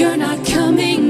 You're not coming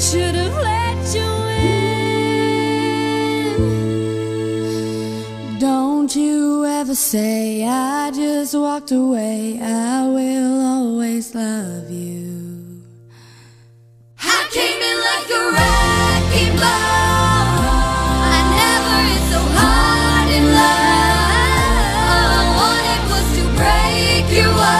should have let you in. Don't you ever say I just walked away. I will always love you. I came in like a wrecking ball. I never hit so hard in love. All I wanted was to break you up.